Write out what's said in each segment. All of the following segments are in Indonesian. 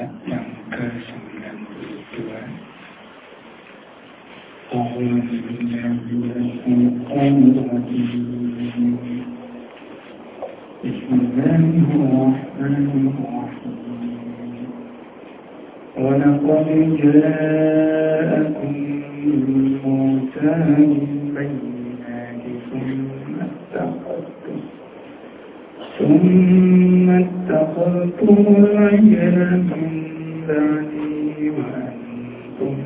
สังฆสังฆังติตัวอรหังสังฆังติตัวอิสมิลลาฮิรเราะห์มานิรเราะฮีม ولقد جاءكم موسى بالبينات ثم اتخذتم ثم اتخذتم العجل من بعدي وأنتم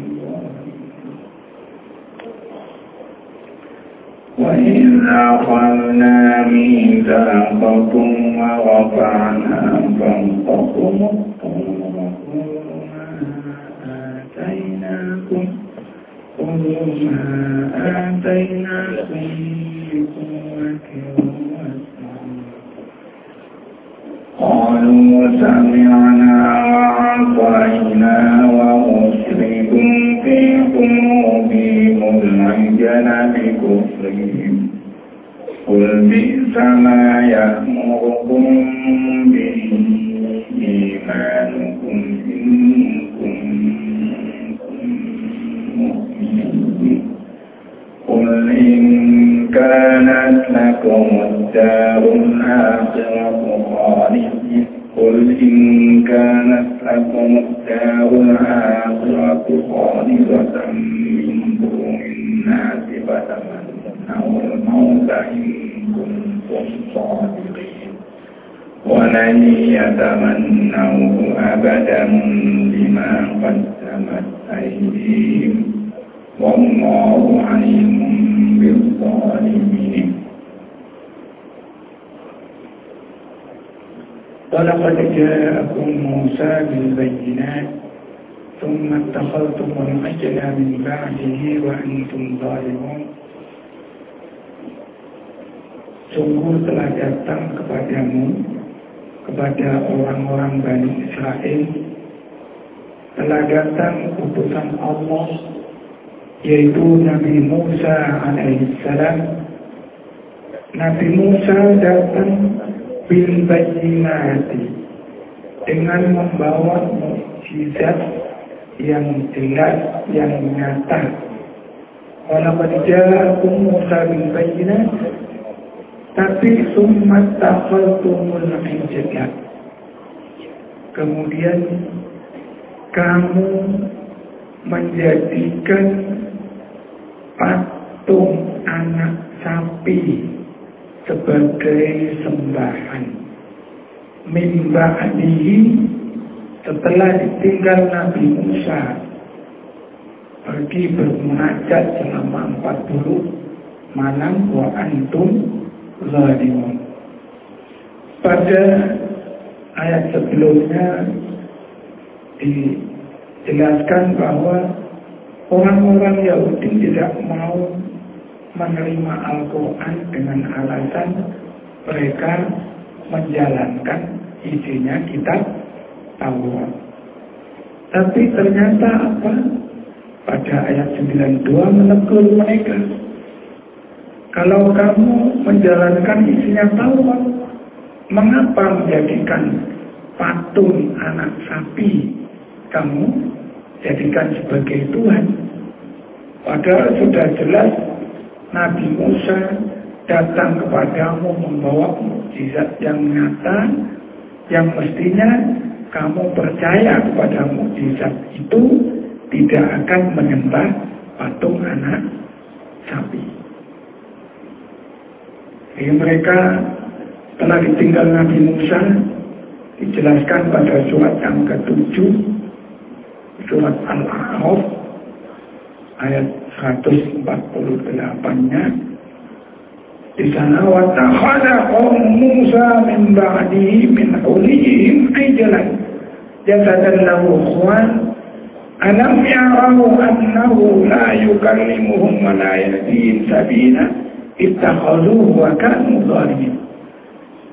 وإذ أخذنا ميثاقكم ورفعنا فوقكم الطور ما آتيناكم. خذوا ما آتيناكم بقوة قالوا سمعنا وعصينا وأشركوا في قلوبهم العجل بكفرهم قل بئس ما يأمركم به إيمانكم إن كنتم مؤمنين قل إن كانت لكم الدار الآخرة خالدة قل إن كانت لكم الدار الآخرة خالصة من دون الناس فتمنوا الموت إن كنتم صادقين ولن يتمنوا أبدا بما قدمت أيديهم والله عليم بالظالمين ولقد جاءكم موسى بالبينات ثم اتخذتم العجل من بعده وأنتم ظالمون Sungguh telah datang kepadamu kepada orang-orang Bani Israel telah datang utusan Allah yaitu Nabi Musa alaihissalam Nabi Musa datang bil bayyinati dengan membawa mukjizat yang jelas yang nyata. Walaupun ja'akum Musa bil bayyinat tapi summat takhultumul ijlat kemudian kamu menjadikan patung anak sapi sebagai sembahan. Mimba'dihi setelah ditinggal Nabi Musa. Pergi bermunajat selama 40 malam wa antum zalimun. Pada ayat sebelumnya dijelaskan bahwa orang-orang Yahudi tidak mau menerima Al-Quran dengan alasan mereka menjalankan isinya kitab Taurat. Tapi ternyata apa? Pada ayat 92 menegur mereka. Kalau kamu menjalankan isinya Taurat, mengapa menjadikan patung anak sapi kamu jadikan sebagai Tuhan? Padahal sudah jelas Nabi Musa datang kepadamu membawa mukjizat yang nyata yang mestinya kamu percaya kepada mukjizat itu tidak akan menyembah patung anak sapi. Jadi mereka telah ditinggal Nabi Musa dijelaskan pada surat yang ketujuh surat Al-A'raf ayat 148-nya di sana wa takhadha Musa min ba'dihi min hulihim ajlan jasadan lahu khwan alam yarahu annahu la yukallimuhum wa la yahdihim sabila ittakhaduhu wa kanu zalimin.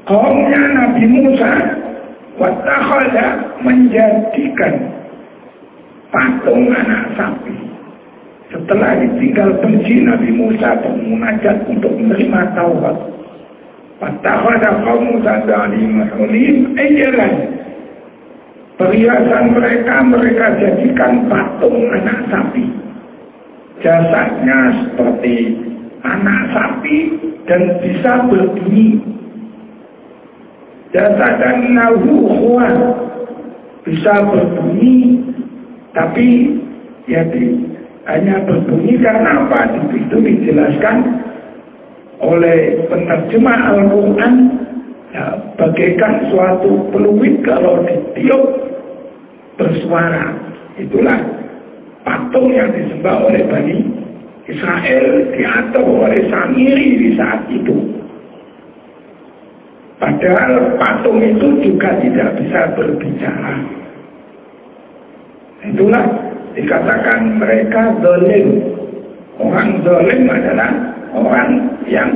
Kaumnya Nabi Musa wa takhadha menjadikan patung anak sapi setelah ditinggal benci Nabi Musa bermunajat untuk menerima Taurat. Fattakhadha qaum Musa dari mahulim ajalan. Perhiasan mereka mereka jadikan patung anak sapi. Jasadnya seperti anak sapi dan bisa berbunyi. Jasadan nahuhuan bisa berbunyi tapi ya di, hanya berbunyi karena apa? Itu dijelaskan oleh penerjemah Al-Quran ya, bagaikan suatu peluit kalau ditiup bersuara. Itulah patung yang disembah oleh Bani Israel diatur oleh Samiri di saat itu. Padahal patung itu juga tidak bisa berbicara. Itulah dikatakan mereka dolim. Orang dolim adalah orang yang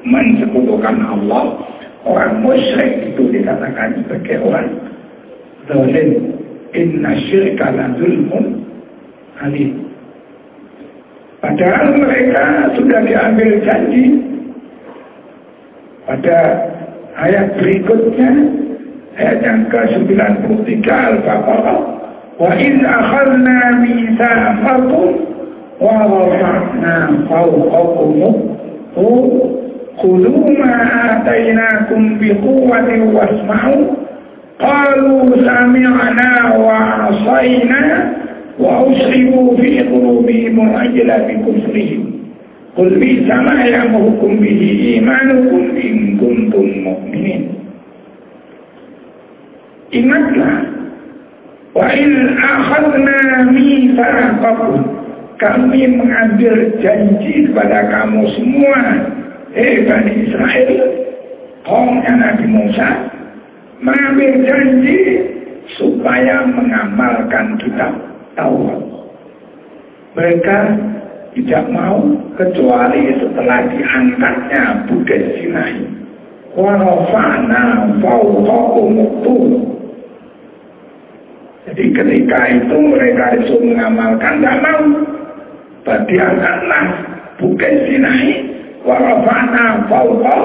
mensekutukan Allah Orang musyrik itu dikatakan sebagai orang zalim. Inna syirka la zulmun alim. Padahal mereka sudah diambil janji pada ayat berikutnya ayat yang ke-93 Al-Baqarah akhadna mitsaqakum wa rafa'na fawqakum خذوا ما آتيناكم بقوة واسمعوا قالوا سمعنا وعصينا وأشربوا في قلوبهم العجل بكفرهم قل بئس ما يأمركم به إيمانكم إن كنتم مؤمنين Ingatlah Wa in akhadna mitsaqakum kami mengambil janji kepada kamu semua eh Bani Israel, kaumnya Nabi Musa, mengambil janji supaya mengamalkan kitab Taurat. Mereka tidak mau kecuali setelah diangkatnya Bukit Sinai. Warafana fauqakumuktu. Jadi ketika itu mereka disuruh mengamalkan, tidak mau. Diangkatlah Bukit Sinai warafana fauqa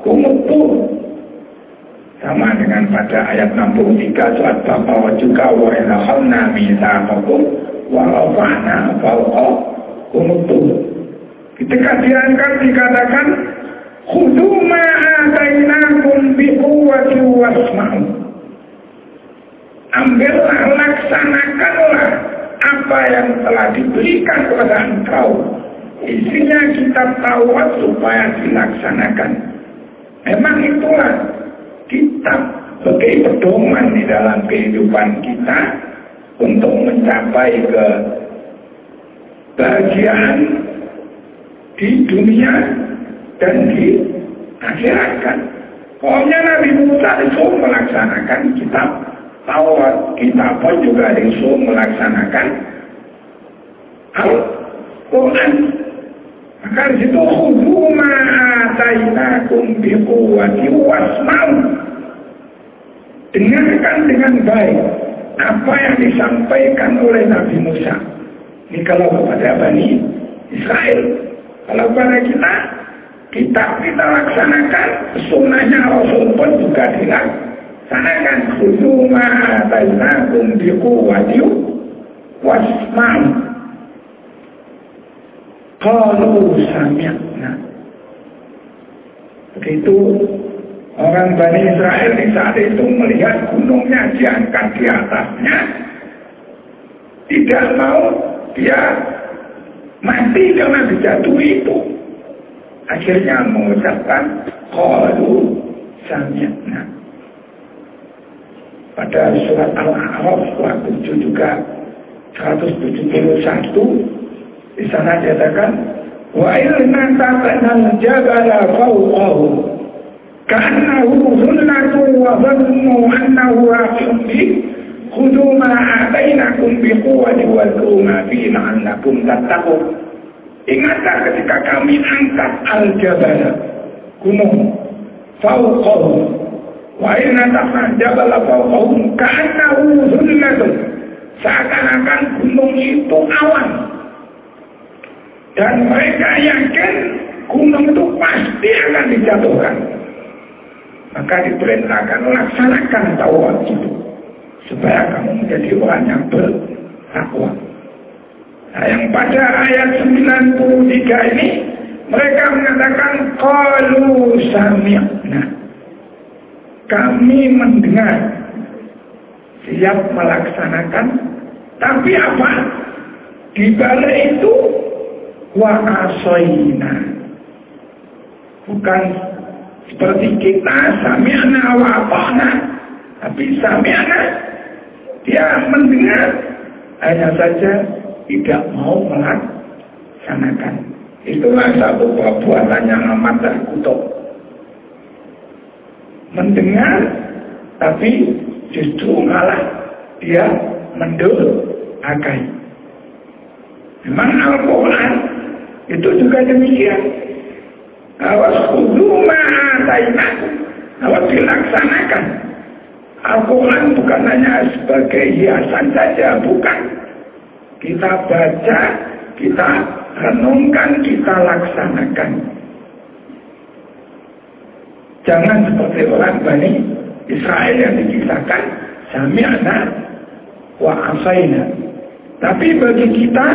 kumutur sama dengan pada ayat 63 surat juga wa idza khalna mitsaqakum wa rafa'na fawqa kumutur ketika diangkat dikatakan khudu ma atainakum bi quwwati wasma'u ambillah laksanakanlah apa yang telah diberikan kepada engkau Isinya kitab Taurat supaya dilaksanakan. Memang itulah kitab sebagai pedoman di dalam kehidupan kita untuk mencapai ke bahagiaan di dunia dan di akhirat kan. Pokoknya Nabi Musa disuruh melaksanakan kitab Taurat. Kita pun juga disuruh melaksanakan Al-Quran. Maka di situ hukuma atainakum biquwati wasma'u. Dengarkan dengan baik apa yang disampaikan oleh Nabi Musa. Ini kalau kepada Bani Israel. Kalau kepada kita, kita kita laksanakan sunnahnya Rasul pun juga dilaksanakan. Hukuma atainakum biquwati wasma'u. Kalau sami'na. Begitu orang Bani Israel di saat itu melihat gunungnya diangkat di atasnya. Tidak mau dia mati karena dijatuhi itu. Akhirnya mengucapkan Qalu sami'na. Pada surat Al-A'raf surat 7 juga 171 di sana dikatakan wa ilna taqana jabala fawqahu ka'annahu dhullatu wa dhannu annahu waqi'un bi khudhu ma atainakum bi quwwati wa ma fi la'allakum tattaqun. Ingatlah ketika kami angkat al-jabala gunung fawqahu wa ilna taqana jabala fawqahu ka'annahu dhullatu seakan-akan gunung itu awan dan mereka yakin gunung itu pasti akan dijatuhkan. Maka diperintahkan laksanakan Taurat itu. Supaya kamu menjadi orang yang bertakwa. Nah, yang pada ayat 93 ini mereka mengatakan qalu sami'na. Kami mendengar siap melaksanakan tapi apa? Di balik itu wa asoina. Bukan seperti kita sami'na wa apana. Tapi sami'na dia mendengar hanya saja tidak mau melaksanakan. Itulah satu perbuatan yang amat terkutuk. Mendengar, tapi justru malah dia mendurhakai. Memang Al-Quran itu juga demikian. Awas kudu ma'atainaku. Awas dilaksanakan. Al-Quran bukan hanya sebagai hiasan saja, bukan. Kita baca, kita renungkan, kita laksanakan. Jangan seperti orang Bani Israel yang dikisahkan, sami'na wa asaina. Tapi bagi kita,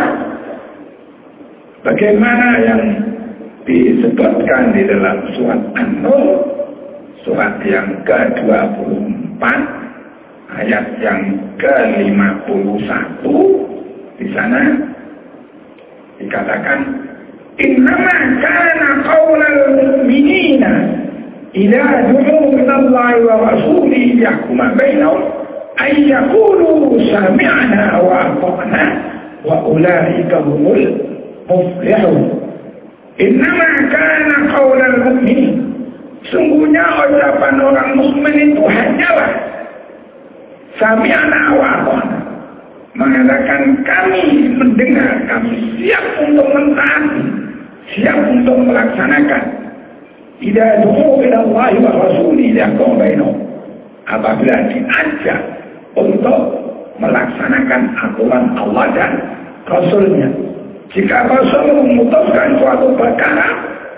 bagaimana yang disebutkan di dalam surat An-Nur, surat yang ke-24, ayat yang ke-51, di sana dikatakan innama kana mu'minina wa rasulihi yahkuma bainahum ay yaqulu sami'na wa ata'na wa ulaika humul muflihun innama kana qaulal mu'minin sungguhnya ucapan orang mukmin itu hanyalah sami'na wa mengatakan kami mendengar, kami siap untuk mentaati, siap untuk melaksanakan. Tidak duhu ila Allah wa Rasuli yakum bainahum. Apabila diajak untuk melaksanakan aturan Allah dan Rasulnya. Jika Rasul memutuskan suatu perkara,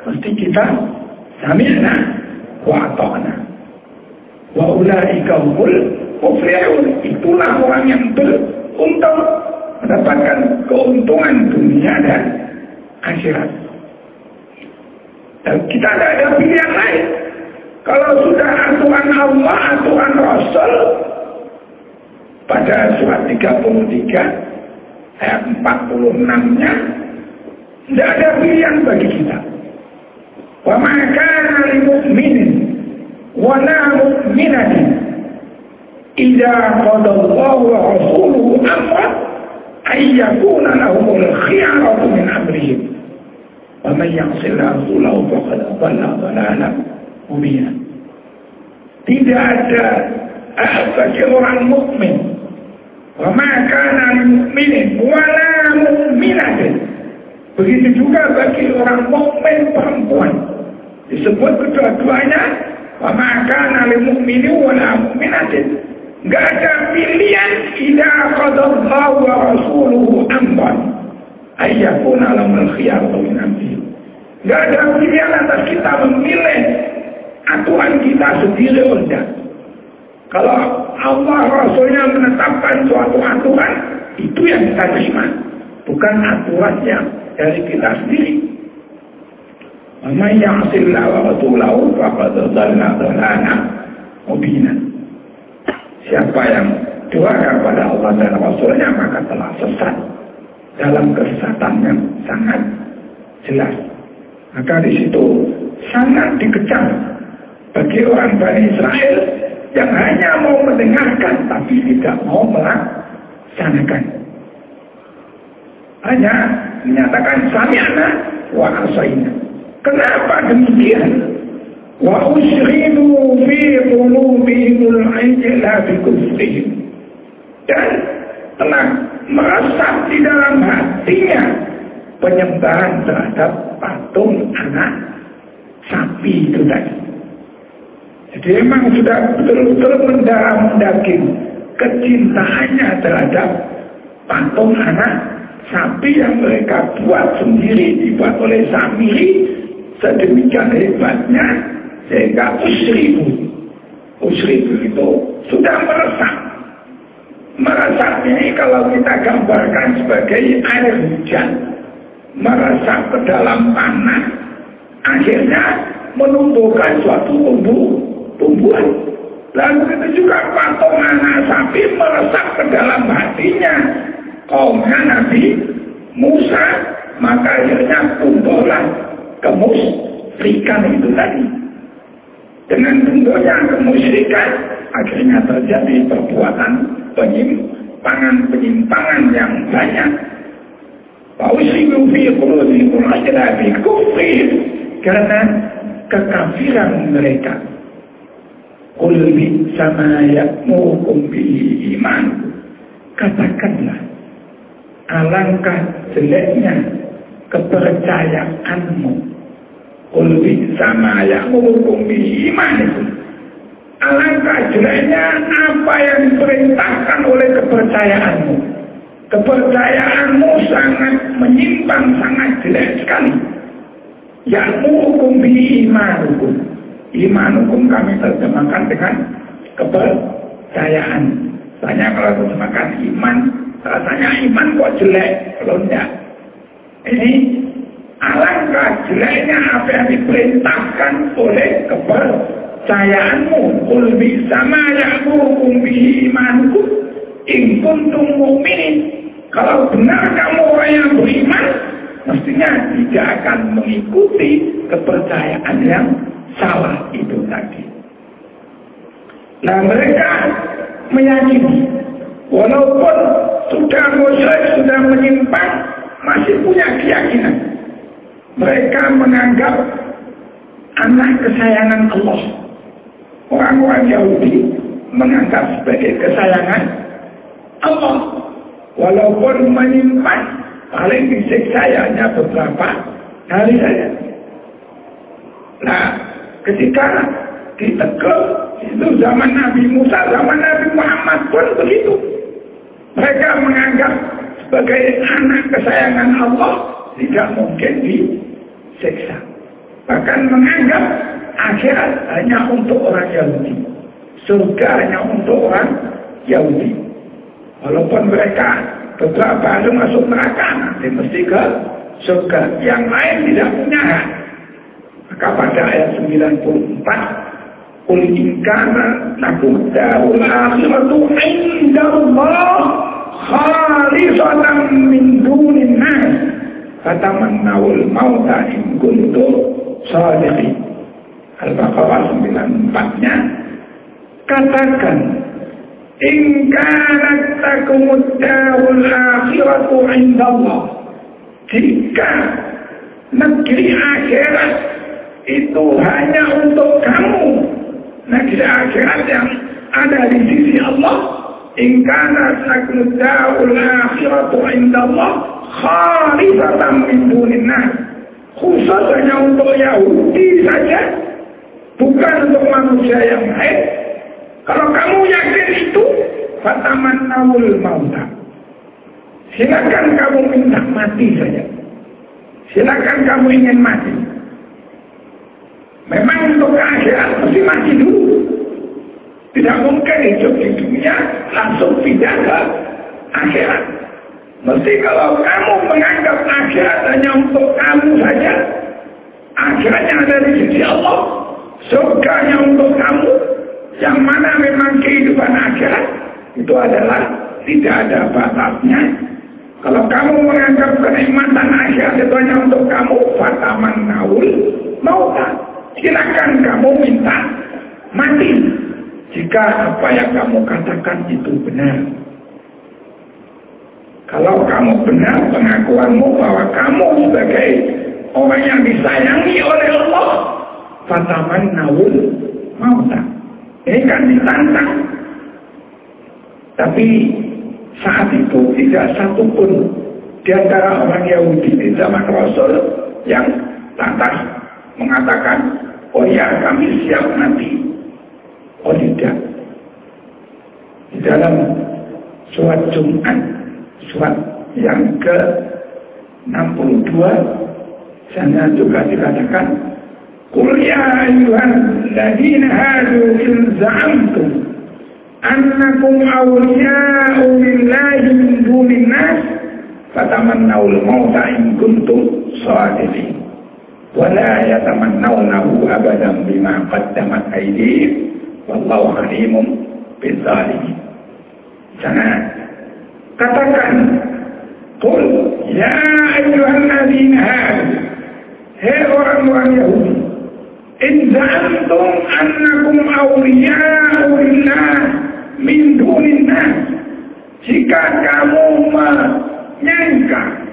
mesti kita sami'na wa ta'na. Wa ulaika humul muflihun. Itulah orang yang ber untuk mendapatkan keuntungan dunia dan akhirat. Dan kita tidak ada pilihan lain. Kalau sudah aturan Allah, aturan Rasul, pada surat 33 ayat 46-nya, tidak ada pilihan bagi kita. Wa makana li mu'minin wa la mu'minatin idza qada Allah wa rasuluhu amran ayyakuna lahumul khiyaratu min amrihim. ومن يعص الله رسوله فقد ضل ضلالا مبينا tidak ada bagi orang mukmin wa ma kana mukminin wala mu'minatin begitu juga bagi orang mukmin perempuan disebut kedua-duanya wa ma kana lil mu'minin wala mu'minatin Gak ada pilihan Ida qadallahu wa rasuluhu amran Ayyakun alamul khiyaratu min amri Gak ada pilihan atas kita memilih Aturan kita sendiri enggak Kalau Allah Rasulnya menetapkan suatu aturan Itu yang kita terima. Bukan aturannya dari kita sendiri. Waman ya'asillah wa rasulahu Faqad dhalla dhalana Mubina. Siapa yang durhaka kepada Allah dan Rasulnya maka telah sesat dalam kesesatan yang sangat jelas. Maka di situ sangat dikecam bagi orang Bani Israel yang hanya mau mendengarkan tapi tidak mau melaksanakan. Hanya menyatakan samiana wa asaina. Kenapa demikian? Wa usridu fi qulubihimul ijla bi kufrihim. Dan telah merasa di dalam hatinya penyembahan terhadap patung anak sapi itu tadi. Jadi memang sudah betul-betul mendalam daging kecintaannya terhadap patung anak sapi yang mereka buat sendiri dibuat oleh Samiri sedemikian hebatnya sehingga usribu. Usribu itu sudah meresap. Meresap ini kalau kita gambarkan sebagai air hujan. Meresap ke dalam tanah. Akhirnya menumbuhkan suatu tumbuh, tumbuhan. Lalu itu juga patung anak sapi meresap ke dalam hatinya. Kaumnya Nabi Musa, maka akhirnya tumbuhlah kemusrikan itu tadi. Dengan tumbuhnya kemusrikan, akhirnya terjadi perbuatan penyimpangan-penyimpangan yang banyak. Fausibu fi qulubihim ajra kufrihim karena kekafiran mereka. Qul bi sama ya'mukum bi iman. Katakanlah alangkah jeleknya kepercayaanmu. Qul bi sama ya'mukum bi iman. Alangkah jeleknya apa yang diperintahkan oleh kepercayaanmu. Kepercayaanmu sangat menyimpang, sangat jelek sekali. Ya'mukum bi imanukum. Imanukum kami terjemahkan dengan kepercayaan. Banyak kalau terjemahkan iman, rasanya iman kok jelek. Kalau enggak. Ini alangkah jeleknya apa yang diperintahkan oleh kepercayaanmu. Kul sama ya'mukum bi imanukum. In kuntum mu'minin. Kalau benar kamu orang yang beriman, mestinya tidak akan mengikuti kepercayaan yang salah itu tadi. Nah mereka meyakini walaupun sudah musyrik, sudah menyimpang, masih punya keyakinan. Mereka menganggap anak kesayangan Allah. Orang-orang Yahudi menganggap sebagai kesayangan Allah. Walaupun menyimpang, paling disiksa hanya beberapa hari saja. Nah, ketika ditegur itu zaman Nabi Musa, zaman Nabi Muhammad pun begitu. Mereka menganggap sebagai anak kesayangan Allah tidak mungkin disiksa. Bahkan menganggap akhirat hanya untuk orang Yahudi. Surga hanya untuk orang Yahudi. Walaupun mereka beberapa itu masuk neraka nanti mesti ke surga yang lain tidak punya hak maka pada ayat 94 Qul in kana lakum akhiratu indallah khalisatan min dunin nas fatamannawul mauta in kuntum sadiqin Al-Baqarah 94-nya katakan In kanat takumud darul akhiratu indallah. Jika negeri akhirat itu hanya untuk kamu. Negeri akhirat yang ada di sisi Allah. In kanat takumud darul akhiratu indallah. Khalifatan min duninnas. Khusus hanya untuk Yahudi saja. Bukan untuk manusia yang lain. Kalau kamu yakin itu, fataman nawul mauta. Silakan kamu minta mati saja. Silakan kamu ingin mati. Memang untuk akhirat mesti mati dulu. Tidak mungkin hidup di dunia langsung pindah ke akhirat. Mesti kalau kamu menganggap akhirat hanya untuk kamu saja, akhiratnya ada di sisi Allah, surganya untuk kamu, yang mana memang kehidupan akhirat itu adalah tidak ada batasnya. Kalau kamu menganggap kenikmatan akhirat itu hanya untuk kamu, fataman naul mauta. Silakan kamu minta mati jika apa yang kamu katakan itu benar. Kalau kamu benar pengakuanmu bahwa kamu sebagai orang yang disayangi oleh Allah, fataman naul mauta. Ini kan ditantang. Tapi saat itu tidak satu pun di antara orang Yahudi di zaman Rasul yang lantas mengatakan, oh ya kami siap mati. Oh tidak. Di dalam surat Jumat, surat yang ke 62, sana juga dikatakan قل يا أيها الذين هادوا إن زعمتم أنكم أولياء fatamannawul mauta in kuntum shadiqin wala yatamannawnahu abadan bima qaddamat aydihim wallahu alimun bizzalimin jangan katakan qul ya ayyuhalladzina hadu hei orang-orang Yahudi za'antum annakum awliya'u lillah min dunin jika kamu menyangka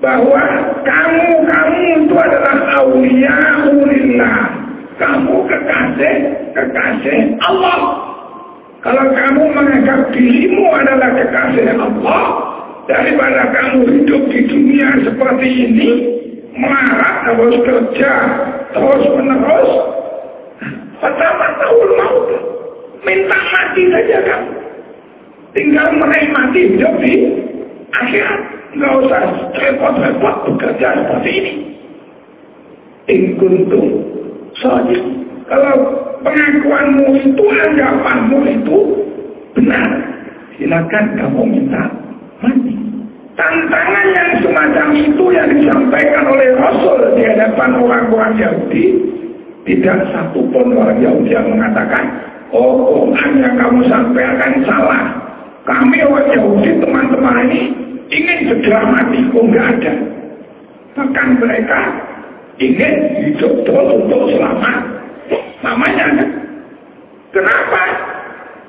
bahwa kamu-kamu itu adalah awliya ulillah. Kamu kekasih, kekasih Allah. Kalau kamu menganggap dirimu adalah kekasih Allah, daripada kamu hidup di dunia seperti ini, melarat terus kerja, terus menerus, pertama tahun mau minta mati saja kamu. Tinggal menikmati hidup di akhirat. Nggak usah repot-repot bekerja seperti ini. Ingkuntum saja. Kalau pengakuanmu itu, anggapanmu itu benar, silakan kamu minta mati. Tantangan yang semacam itu yang disampaikan oleh Rasul di hadapan orang-orang Yahudi, tidak satu pun orang Yahudi yang mengatakan, oh Quran yang kamu sampaikan salah. Kami orang Yahudi teman-teman ini ingin segera mati, kok nggak ada. Bahkan mereka ingin hidup terus untuk selamat. Namanya? Kenapa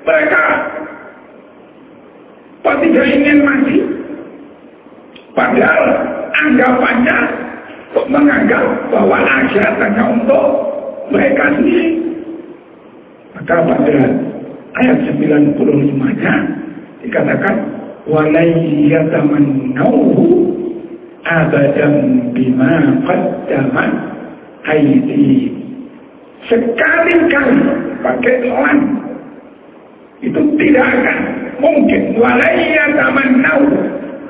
mereka kok tidak ingin mati? Padahal anggapannya menganggap bahwa akhirat hanya untuk mereka sendiri. Maka pada ayat 95-nya dikatakan walai yatamannawhu abadan bima qaddamat aidi sekali-kali pakai lam itu tidak akan mungkin. Walai yatamannawhu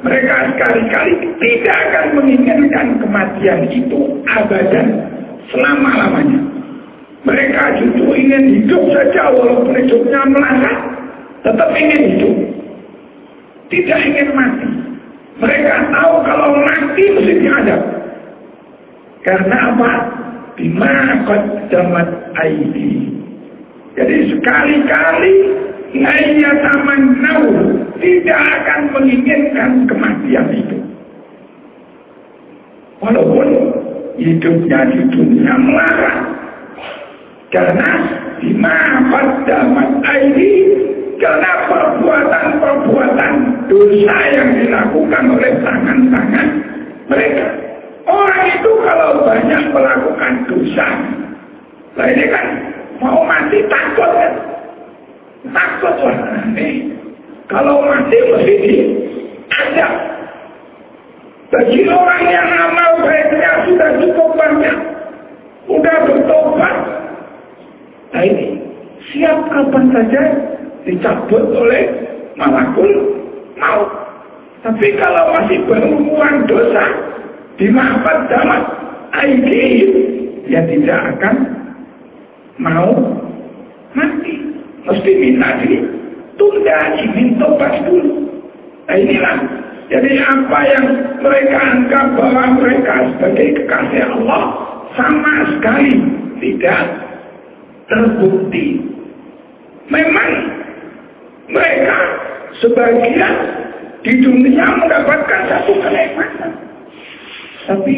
mereka sekali-kali tidak akan menginginkan kematian itu abadan selama-lamanya mereka justru ingin hidup saja walaupun hidupnya melangkah tetap ingin hidup tidak ingin mati. Mereka tahu kalau mati mesti diadab. Karena apa? Bima qaddamat aidi. Jadi sekali-kali Naya nau tidak akan menginginkan kematian itu. Walaupun hidupnya di dunia melarang. Karena bima qaddamat aidi karena perbuatan-perbuatan dosa yang dilakukan oleh tangan-tangan mereka. Orang itu kalau banyak melakukan dosa, nah ini kan mau mati? Ini. Kalau mati mesti ada. Bagi orang yang amal baiknya sudah cukup banyak, sudah bertobat. Nah ini siap kapan saja dicabut oleh malakul maut. Tapi kalau masih berhubungan dosa, dimaafkan dalam aidi, ya tidak akan mau mati. Mesti minta tunda ingin tobat dulu. Nah inilah. Jadi apa yang mereka anggap bahwa mereka sebagai kekasih Allah sama sekali tidak terbukti. Memang mereka sebagian di dunia mendapatkan satu kenikmatan. Tapi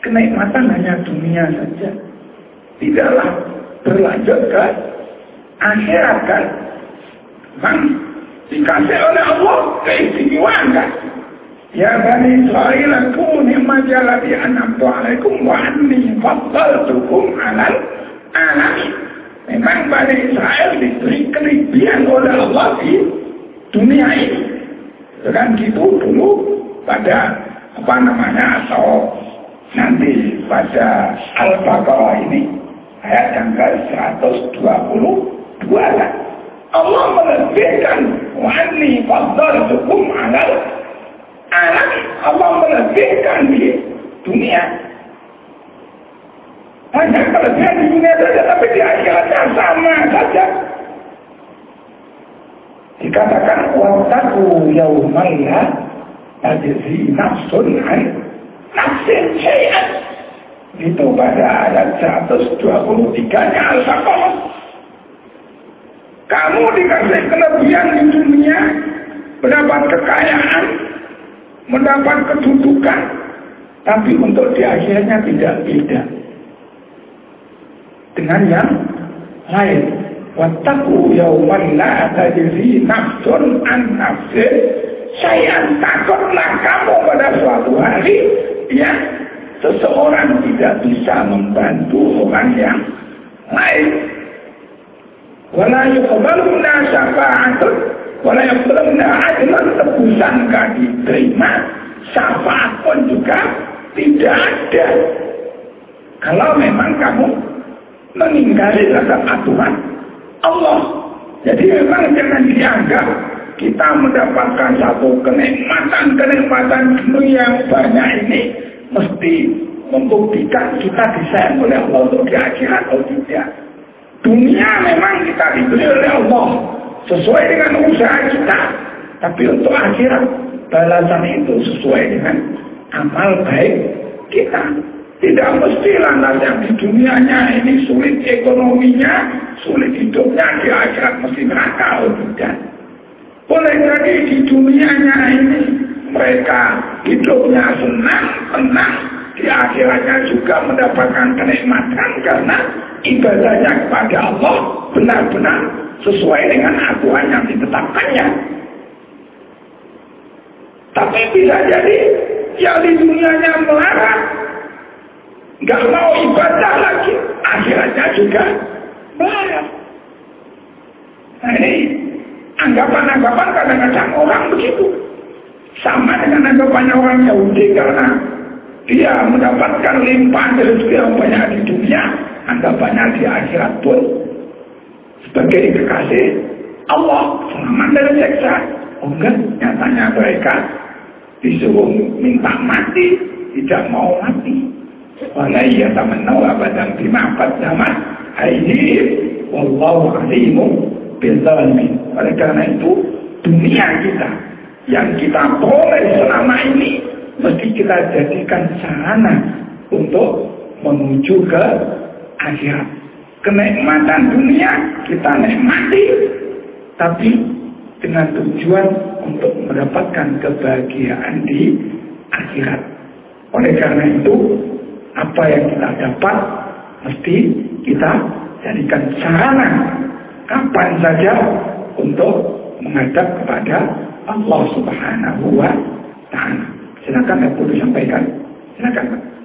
kenikmatan hanya dunia saja. Tidaklah berlanjut ke akhirat kan. Bang, dikasih oleh Allah keistimewaan kan. Ya Bani Israel aku nikmat jalati anamtu alaikum wa anni faddaltukum alal alamin. Memang Bani Israel diberi kelebihan oleh Allah di dunia ini. Dengan gitu dulu pada apa namanya atau nanti pada Al-Baqarah ini ayat yang ke 122 lah. Allah melebihkan wani hukum alal anak Allah melebihkan di dunia hanya kelebihan di dunia saja, tapi di akhiratnya sama saja. Dikatakan wataku yaumallah tajzi nafsun an nafsin syai'an itu pada ayat 123 nya Al-Baqarah kamu dikasih kelebihan di dunia mendapat kekayaan mendapat kedudukan tapi untuk di akhirnya tidak beda. Dengan yang lain wattaku yawman la tajzi nafsun an nafsin saya takutlah kamu pada suatu hari ya seseorang tidak bisa membantu orang yang lain wala yuqbaluna syafa'atun. Wala yuqbaluna adlan tebusan gak diterima. Syafaat pun juga tidak ada. Kalau memang kamu mengingkari rasa aturan Allah. Jadi memang jangan dianggap kita mendapatkan satu kenikmatan-kenikmatan dunia yang banyak ini mesti membuktikan kita disayang oleh Allah untuk di akhirat atau tidak. Dunia memang kita diberi oleh Allah sesuai dengan usaha kita. Tapi untuk akhirat balasan itu sesuai dengan amal baik kita. Tidak mesti lantas yang di dunianya ini sulit ekonominya, sulit hidupnya, di akhirat mesti neraka atau tidak. Boleh jadi di dunianya ini mereka hidupnya senang, tenang. Di akhiratnya juga mendapatkan kenikmatan karena ibadahnya kepada Allah benar-benar sesuai dengan aturan yang ditetapkannya. Tapi bisa jadi yang di dunianya melarang, nggak mau ibadah lagi, akhiratnya juga melarang. Nah ini Anggapan-anggapan kadang-kadang orang begitu. Sama dengan anggapannya orang Yahudi karena dia mendapatkan limpahan rezeki yang banyak di dunia. Anggapannya di akhirat pun sebagai kekasih Allah selamat dari seksa. Oh enggak, nyatanya mereka disuruh minta mati, tidak mau mati. Wala iya tamannau abadan bima zaman Aini wallahu alimu bil oleh karena itu, dunia kita yang kita boleh selama ini mesti kita jadikan sarana untuk menuju ke akhirat. Kenikmatan dunia kita nikmati, tapi dengan tujuan untuk mendapatkan kebahagiaan di akhirat. Oleh karena itu, apa yang kita dapat mesti kita jadikan sarana kapan saja untuk menghadap kepada Allah Subhanahu wa taala. Silakan Putu sampaikan. Silakan.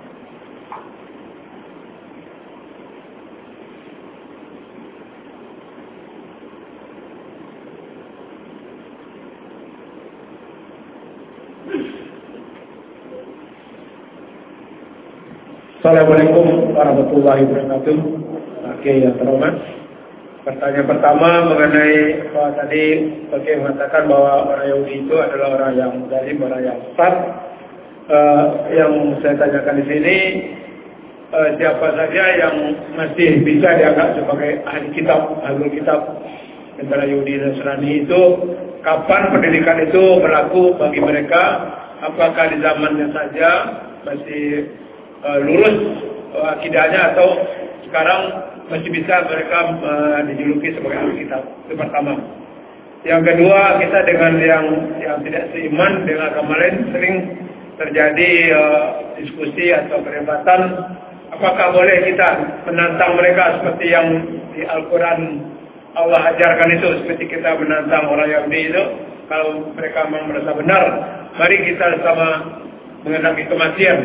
Assalamualaikum warahmatullahi wabarakatuh. Oke, yang terhormat. Pertanyaan pertama mengenai bahwa tadi bagi mengatakan bahwa orang Yahudi itu adalah orang yang zalim, orang yang sesat. Uh, yang saya tanyakan di sini uh, siapa saja yang masih bisa dianggap sebagai ahli kitab, ahli kitab antara Yahudi dan Nasrani itu kapan pendidikan itu berlaku bagi mereka? Apakah di zamannya saja masih uh, lurus uh, akidahnya atau sekarang masih bisa mereka uh, dijuluki sebagai ahli kitab. Itu pertama. Yang kedua, kita dengan yang yang tidak seiman dengan agama lain sering terjadi uh, diskusi atau perdebatan apakah boleh kita menantang mereka seperti yang di Al-Quran Allah ajarkan itu seperti kita menantang orang Yahudi itu kalau mereka memang merasa benar mari kita sama mengenai kematian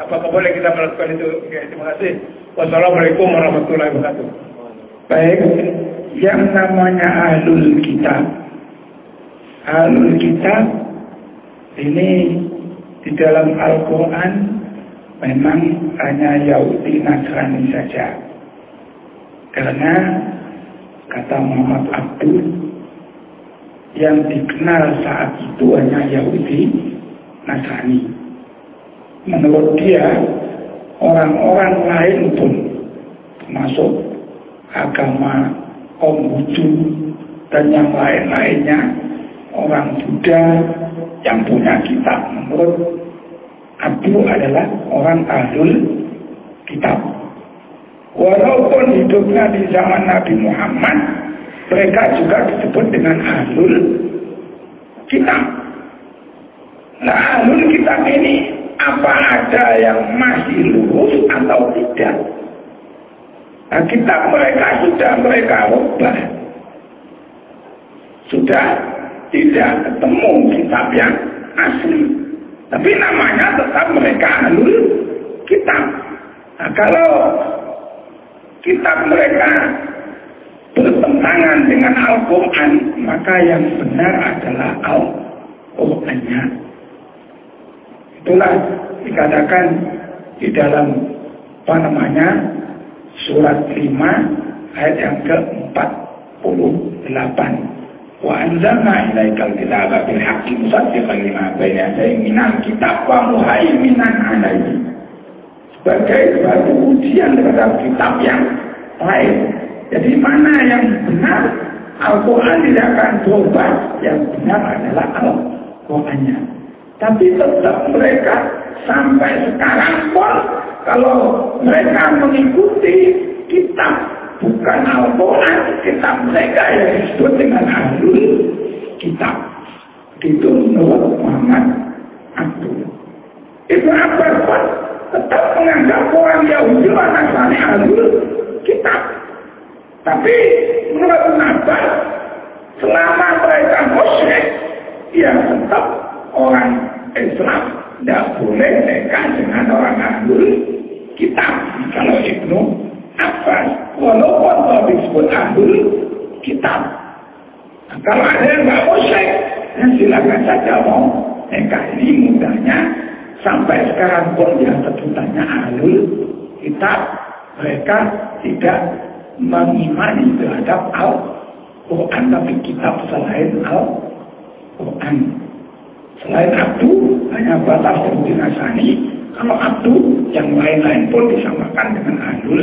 apakah boleh kita melakukan itu Oke, terima kasih Wassalamualaikum warahmatullahi wabarakatuh. Baik, yang namanya ahlul kitab. Ahlul kitab ini di dalam Al-Quran memang hanya Yahudi Nasrani saja. Karena kata Muhammad Abdul yang dikenal saat itu hanya Yahudi Nasrani. Menurut dia orang-orang lain pun termasuk agama Konghucu dan yang lain-lainnya orang Buddha yang punya kitab. Menurut Abdul adalah orang ahlul kitab. Walaupun hidupnya di zaman Nabi Muhammad, mereka juga disebut dengan ahlul kitab. Nah, ahlul kitab ini apa ada yang masih lurus atau tidak? Nah, kitab mereka sudah mereka rubah. Sudah tidak ketemu kitab yang asli. Tapi namanya tetap mereka alul kitab. Nah, kalau kitab mereka bertentangan dengan Al-Quran, maka yang benar adalah Al-Qurannya. Itulah dikatakan di dalam apa namanya surat 5 ayat yang ke-48. Wa anzalna ilaikal kitaba bil haqqi musaddiqan lima bayna yadayhi minal kitab wa muhaiminan alaihi. Sebagai suatu ujian terhadap kitab yang lain. Jadi mana yang benar? Al-Quran tidak akan berubah. Yang benar adalah Al-Qurannya. Tapi tetap mereka sampai sekarang pun kalau mereka mengikuti kitab bukan Al-Quran, kitab mereka yang disebut dengan Ahlul Kitab. Itu menurut Muhammad Abdul. Itu apa pun tetap menganggap orang Yahudi Nasrani Ahlul Kitab. Tapi menurut Nabi, selama mereka musyrik, ya tetap orang Islam tidak boleh mereka dengan orang ahlul kitab. Kalau Ibnu Abbas, walaupun kalau disebut ahlul kitab. Nah, kalau ada yang nggak musyrik, ya silakan saja mau mereka ini mudahnya sampai sekarang pun yang sebutannya ahlul kitab mereka tidak mengimani terhadap Al-Quran tapi kitab selain Al-Quran. Selain Abdu hanya batas yang dinasani. Kalau Abdu yang lain-lain pun disamakan dengan Ahlul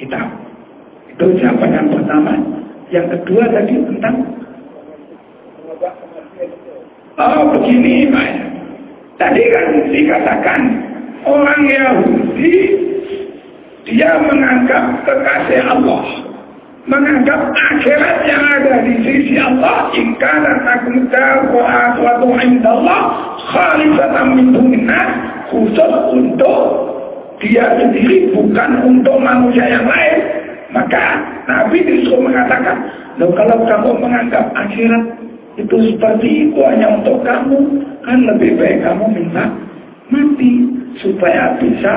Kitab. Itu jawaban yang pertama. Yang kedua tadi tentang Oh begini Pak. Tadi kan dikatakan orang Yahudi dia menganggap kekasih Allah. Menganggap akhirat yang ada di sisi Allah. Dan wa suatu indallah khalisatan min dunia khusus untuk dia sendiri bukan untuk manusia yang lain. Maka Nabi disuruh mengatakan, Loh kalau kamu menganggap akhirat itu seperti itu hanya untuk kamu, kan lebih baik kamu minta mati supaya bisa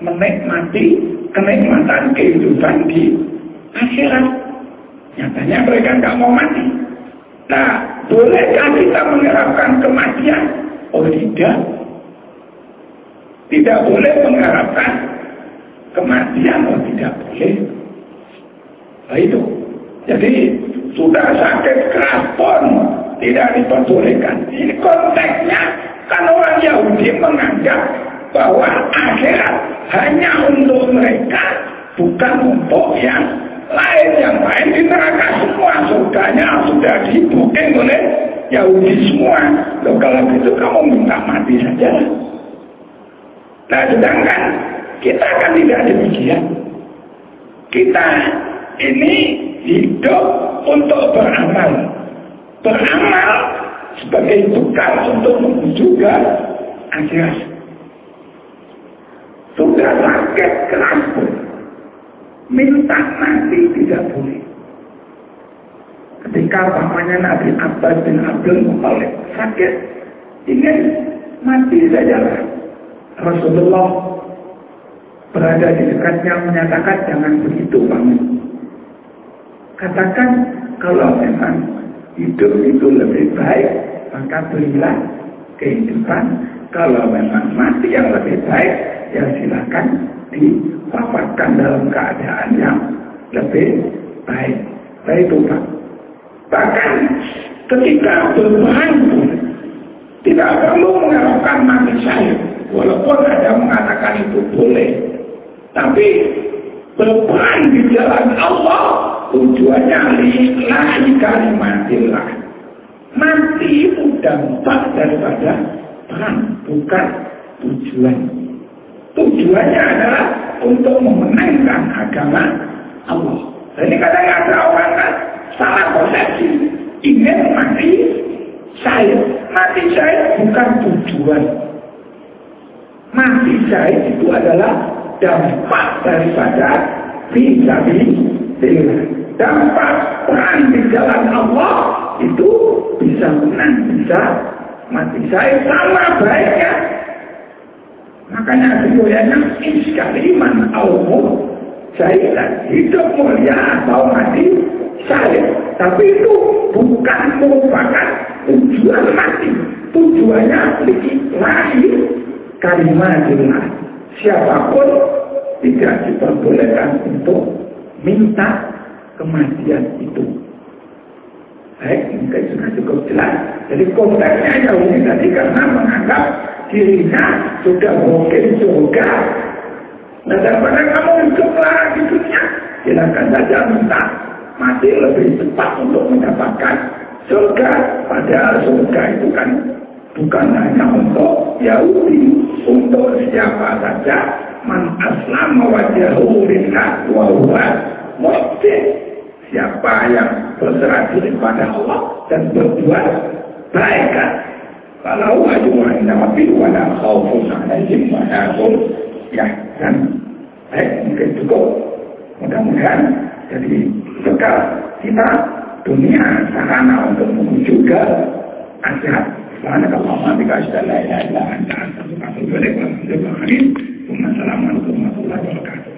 menikmati kenikmatan kehidupan di akhirat. Nyatanya mereka nggak mau mati. Nah, bolehkah kita mengharapkan kematian? Oh tidak. Tidak boleh mengharapkan kematian. Oh tidak boleh. Nah itu. Jadi sudah sakit keras pun tidak diperbolehkan. Ini konteksnya kan orang Yahudi menganggap bahwa akhirat hanya untuk mereka, bukan untuk yang lain. Yang lain di neraka semua, surganya sudah dibuking oleh Yahudi semua. Loh, kalau gitu kamu minta mati saja. Nah, sedangkan kita kan tidak demikian. Kita ini hidup untuk beramal. Beramal sebagai bekal untuk menuju ke akhirat. Sudah sakit keras. Minta mati tidak boleh. Ketika pamannya Nabi Abbas bin Abdul Muttalib sakit, ingin mati saja Rasulullah berada di dekatnya menyatakan jangan begitu paman. Katakan kalau memang hidup itu lebih baik, maka berilah kehidupan. Kalau memang mati yang lebih baik, ya silakan diwafatkan dalam keadaan yang lebih baik. Baik itu Pak. Bahkan ketika berbahan pun tidak perlu mengharapkan mati saya. Walaupun ada mengatakan itu boleh. Tapi berperan di jalan Allah tujuannya lillahi kalimatillah. Mati itu dampak daripada perang, bukan tujuan. Tujuannya adalah untuk memenangkan agama Allah. Jadi kadang ada orang kan salah persepsi, ingin mati saya. Mati saya bukan tujuan. Mati saya itu adalah dampak daripada bisa Dampak perang di jalan Allah itu bisa menang, bisa mati saya sama baiknya. Makanya riwayatnya sekali man Allah saya hidup mulia atau mati saya. Tapi itu bukan merupakan tujuan mati. Tujuannya lahir kalimat jelas. Siapa pun tidak diperbolehkan untuk minta kematian itu. Baik, mungkin sudah cukup jelas. Jadi konteksnya jauh ini tadi karena menganggap dirinya sudah mungkin surga. Nah daripada kamu hiduplah di dunia, silakan saja minta mati lebih cepat untuk mendapatkan surga. Padahal surga itu kan bukan hanya untuk Yahudi, untuk siapa saja man aslam wajahu lillah wa huwa muhsin. Siapa yang berserah diri pada Allah dan berbuat baik kalau ajma'in nabi wa la khawfun alaihim wa la ya dan baik mungkin cukup mudah-mudahan jadi bekal kita dunia sarana untuk menuju ke akhirat. Subhanakallahumma bika asyhadu an la ilaha illa anta astaghfiruka wa atubu ilaik. Wassalamualaikum warahmatullahi wabarakatuh.